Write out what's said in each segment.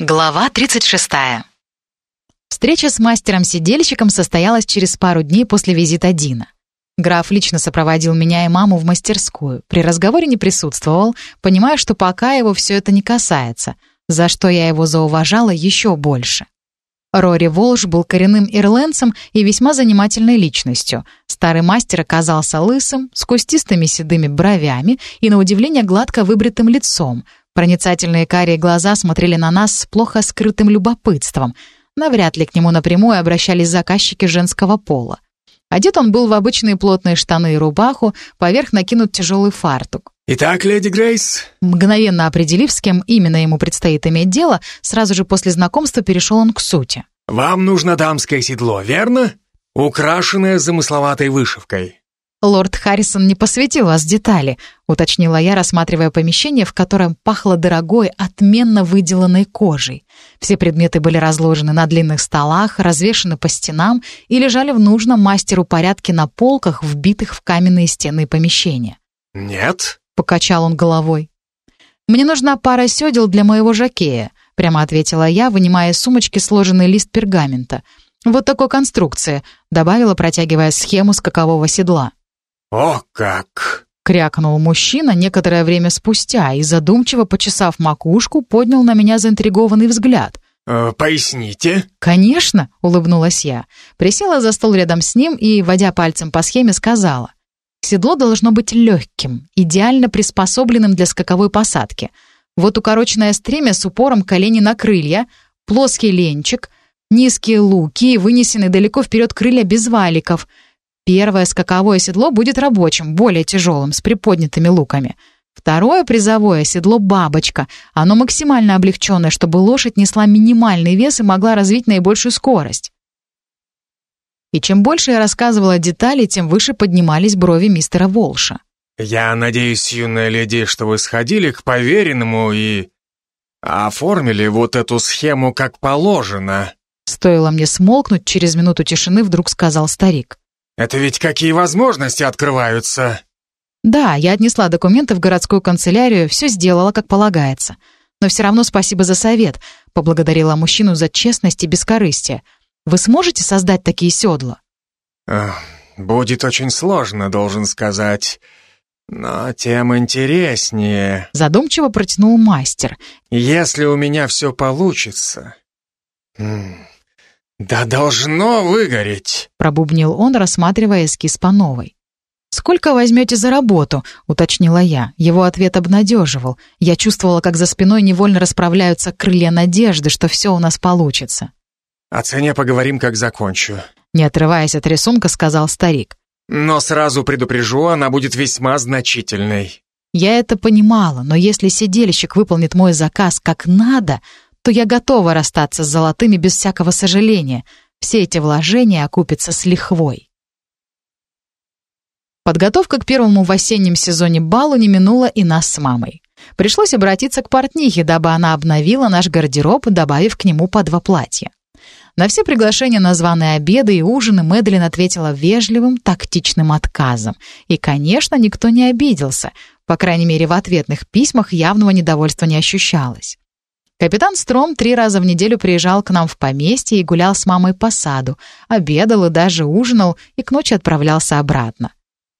Глава 36. Встреча с мастером-сидельщиком состоялась через пару дней после визита Дина. Граф лично сопроводил меня и маму в мастерскую. При разговоре не присутствовал, понимая, что пока его все это не касается, за что я его зауважала еще больше. Рори Волш был коренным ирландцем и весьма занимательной личностью. Старый мастер оказался лысым, с кустистыми седыми бровями и, на удивление, гладко выбритым лицом — Проницательные карие глаза смотрели на нас с плохо скрытым любопытством. Навряд ли к нему напрямую обращались заказчики женского пола. Одет он был в обычные плотные штаны и рубаху, поверх накинут тяжелый фартук. «Итак, леди Грейс...» Мгновенно определив, с кем именно ему предстоит иметь дело, сразу же после знакомства перешел он к сути. «Вам нужно дамское седло, верно? Украшенное замысловатой вышивкой. «Лорд Харрисон не посвятил вас детали», — уточнила я, рассматривая помещение, в котором пахло дорогой, отменно выделанной кожей. Все предметы были разложены на длинных столах, развешаны по стенам и лежали в нужном мастеру порядке на полках, вбитых в каменные стены помещения. «Нет», — покачал он головой. «Мне нужна пара седел для моего жакея», — прямо ответила я, вынимая из сумочки сложенный лист пергамента. «Вот такой конструкции», — добавила, протягивая схему скакового седла. «О как!» — крякнул мужчина некоторое время спустя и, задумчиво почесав макушку, поднял на меня заинтригованный взгляд. «Э, «Поясните?» «Конечно!» — улыбнулась я. Присела за стол рядом с ним и, водя пальцем по схеме, сказала. «Седло должно быть легким, идеально приспособленным для скаковой посадки. Вот укороченное стремя с упором колени на крылья, плоский ленчик, низкие луки и вынесены далеко вперед крылья без валиков — Первое скаковое седло будет рабочим, более тяжелым, с приподнятыми луками. Второе призовое седло «бабочка». Оно максимально облегченное, чтобы лошадь несла минимальный вес и могла развить наибольшую скорость. И чем больше я рассказывала детали, тем выше поднимались брови мистера Волша. «Я надеюсь, юная леди, что вы сходили к поверенному и оформили вот эту схему как положено». Стоило мне смолкнуть, через минуту тишины вдруг сказал старик. Это ведь какие возможности открываются!» «Да, я отнесла документы в городскую канцелярию, все сделала, как полагается. Но все равно спасибо за совет», — поблагодарила мужчину за честность и бескорыстие. «Вы сможете создать такие седла?» «Будет очень сложно, должен сказать. Но тем интереснее...» Задумчиво протянул мастер. «Если у меня все получится...» «Да должно выгореть!» — пробубнил он, рассматривая эскиз по новой. «Сколько возьмете за работу?» — уточнила я. Его ответ обнадеживал. Я чувствовала, как за спиной невольно расправляются крылья надежды, что все у нас получится. «О цене поговорим, как закончу», — не отрываясь от рисунка, сказал старик. «Но сразу предупрежу, она будет весьма значительной». Я это понимала, но если сидельщик выполнит мой заказ как надо, то я готова расстаться с золотыми без всякого сожаления. Все эти вложения окупятся с лихвой. Подготовка к первому в осеннем сезоне балу не минула и нас с мамой. Пришлось обратиться к портнихе, дабы она обновила наш гардероб, добавив к нему по два платья. На все приглашения на званые обеды и ужины Мэдлин ответила вежливым, тактичным отказом. И, конечно, никто не обиделся. По крайней мере, в ответных письмах явного недовольства не ощущалось. Капитан Стром три раза в неделю приезжал к нам в поместье и гулял с мамой по саду, обедал и даже ужинал, и к ночи отправлялся обратно.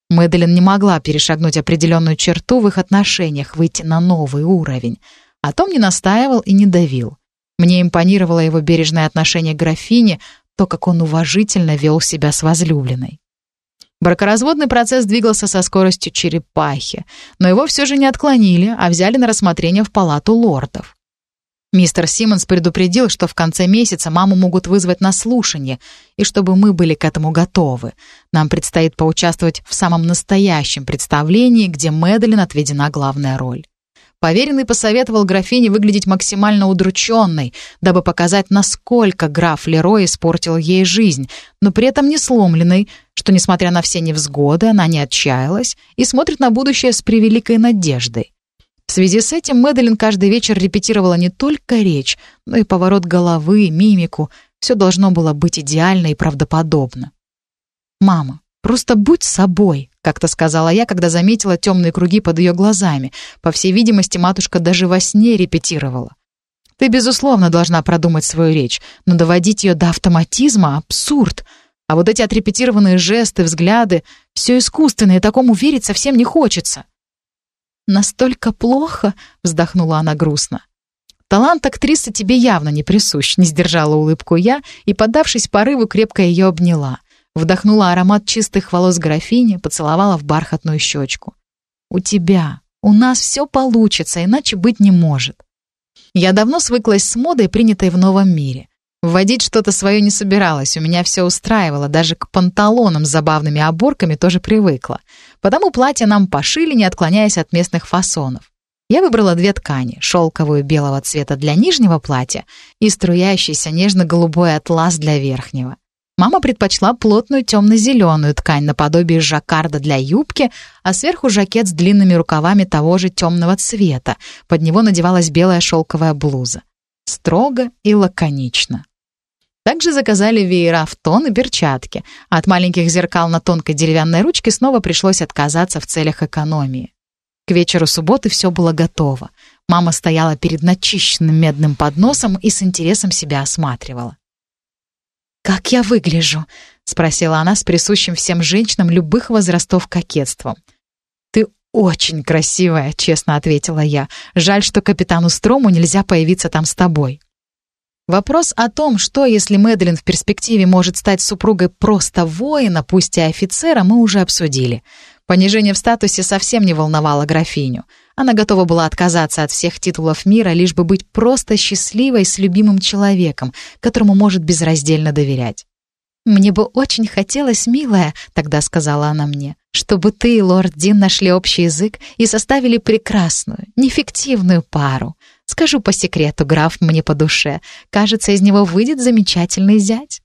Мэдалин не могла перешагнуть определенную черту в их отношениях, выйти на новый уровень. А Том не настаивал и не давил. Мне импонировало его бережное отношение к графине, то, как он уважительно вел себя с возлюбленной. Бракоразводный процесс двигался со скоростью черепахи, но его все же не отклонили, а взяли на рассмотрение в палату лордов. Мистер Симмонс предупредил, что в конце месяца маму могут вызвать на слушание, и чтобы мы были к этому готовы. Нам предстоит поучаствовать в самом настоящем представлении, где Мэдалин отведена главная роль. Поверенный посоветовал графине выглядеть максимально удрученной, дабы показать, насколько граф Лерой испортил ей жизнь, но при этом не сломленной, что, несмотря на все невзгоды, она не отчаялась и смотрит на будущее с превеликой надеждой. В связи с этим Мэдалин каждый вечер репетировала не только речь, но и поворот головы, мимику. Все должно было быть идеально и правдоподобно. «Мама, просто будь собой», — как-то сказала я, когда заметила темные круги под ее глазами. По всей видимости, матушка даже во сне репетировала. Ты, безусловно, должна продумать свою речь, но доводить ее до автоматизма — абсурд. А вот эти отрепетированные жесты, взгляды — все искусственное, такому верить совсем не хочется». «Настолько плохо?» — вздохнула она грустно. «Талант актрисы тебе явно не присущ», — не сдержала улыбку я и, поддавшись порыву, крепко ее обняла. Вдохнула аромат чистых волос графини, поцеловала в бархатную щечку. «У тебя, у нас все получится, иначе быть не может». Я давно свыклась с модой, принятой в новом мире. Вводить что-то свое не собиралась, у меня все устраивало, даже к панталонам с забавными оборками тоже привыкла. Потому платье нам пошили, не отклоняясь от местных фасонов. Я выбрала две ткани, шелковую белого цвета для нижнего платья и струящийся нежно-голубой атлас для верхнего. Мама предпочла плотную темно-зеленую ткань наподобие жаккарда для юбки, а сверху жакет с длинными рукавами того же темного цвета. Под него надевалась белая шелковая блуза. Строго и лаконично. Также заказали веера в тон и перчатки. От маленьких зеркал на тонкой деревянной ручке снова пришлось отказаться в целях экономии. К вечеру субботы все было готово. Мама стояла перед начищенным медным подносом и с интересом себя осматривала. «Как я выгляжу?» — спросила она с присущим всем женщинам любых возрастов кокетством. «Ты очень красивая», — честно ответила я. «Жаль, что капитану Строму нельзя появиться там с тобой». Вопрос о том, что если Мэдлин в перспективе может стать супругой просто воина, пусть и офицера, мы уже обсудили. Понижение в статусе совсем не волновало графиню. Она готова была отказаться от всех титулов мира, лишь бы быть просто счастливой с любимым человеком, которому может безраздельно доверять. «Мне бы очень хотелось, милая», — тогда сказала она мне, «чтобы ты и лорд Дин нашли общий язык и составили прекрасную, нефиктивную пару. Скажу по секрету, граф мне по душе. Кажется, из него выйдет замечательный зять».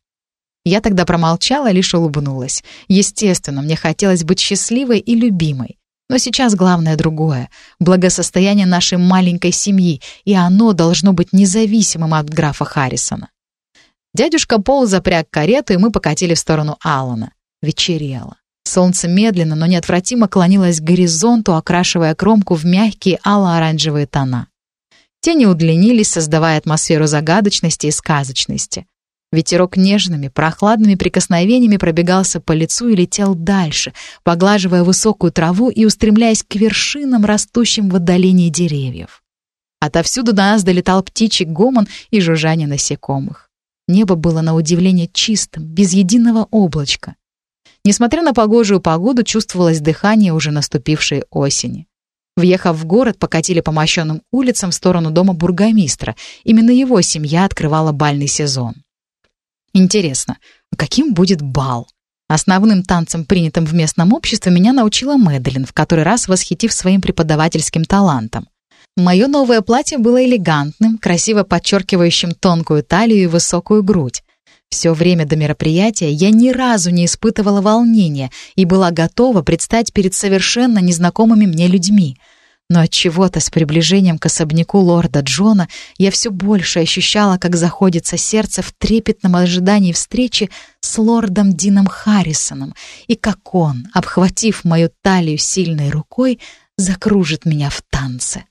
Я тогда промолчала, лишь улыбнулась. Естественно, мне хотелось быть счастливой и любимой. Но сейчас главное другое — благосостояние нашей маленькой семьи, и оно должно быть независимым от графа Харрисона. Дядюшка Пол запряг карету, и мы покатили в сторону Аллана. Вечерело. Солнце медленно, но неотвратимо клонилось к горизонту, окрашивая кромку в мягкие ало-оранжевые тона. Тени удлинились, создавая атмосферу загадочности и сказочности. Ветерок нежными, прохладными прикосновениями пробегался по лицу и летел дальше, поглаживая высокую траву и устремляясь к вершинам, растущим в отдалении деревьев. Отовсюду до нас долетал птичий гомон и жужжание насекомых. Небо было на удивление чистым, без единого облачка. Несмотря на погожую погоду, чувствовалось дыхание уже наступившей осени. Въехав в город, покатили по мощенным улицам в сторону дома бургомистра. Именно его семья открывала бальный сезон. Интересно, каким будет бал? Основным танцем, принятым в местном обществе, меня научила Мэдлин, в который раз восхитив своим преподавательским талантом. Мое новое платье было элегантным, красиво подчеркивающим тонкую талию и высокую грудь. Все время до мероприятия я ни разу не испытывала волнения и была готова предстать перед совершенно незнакомыми мне людьми — но от чего-то с приближением к особняку лорда Джона я все больше ощущала, как заходится сердце в трепетном ожидании встречи с лордом Дином Харрисоном, и как он, обхватив мою талию сильной рукой, закружит меня в танце.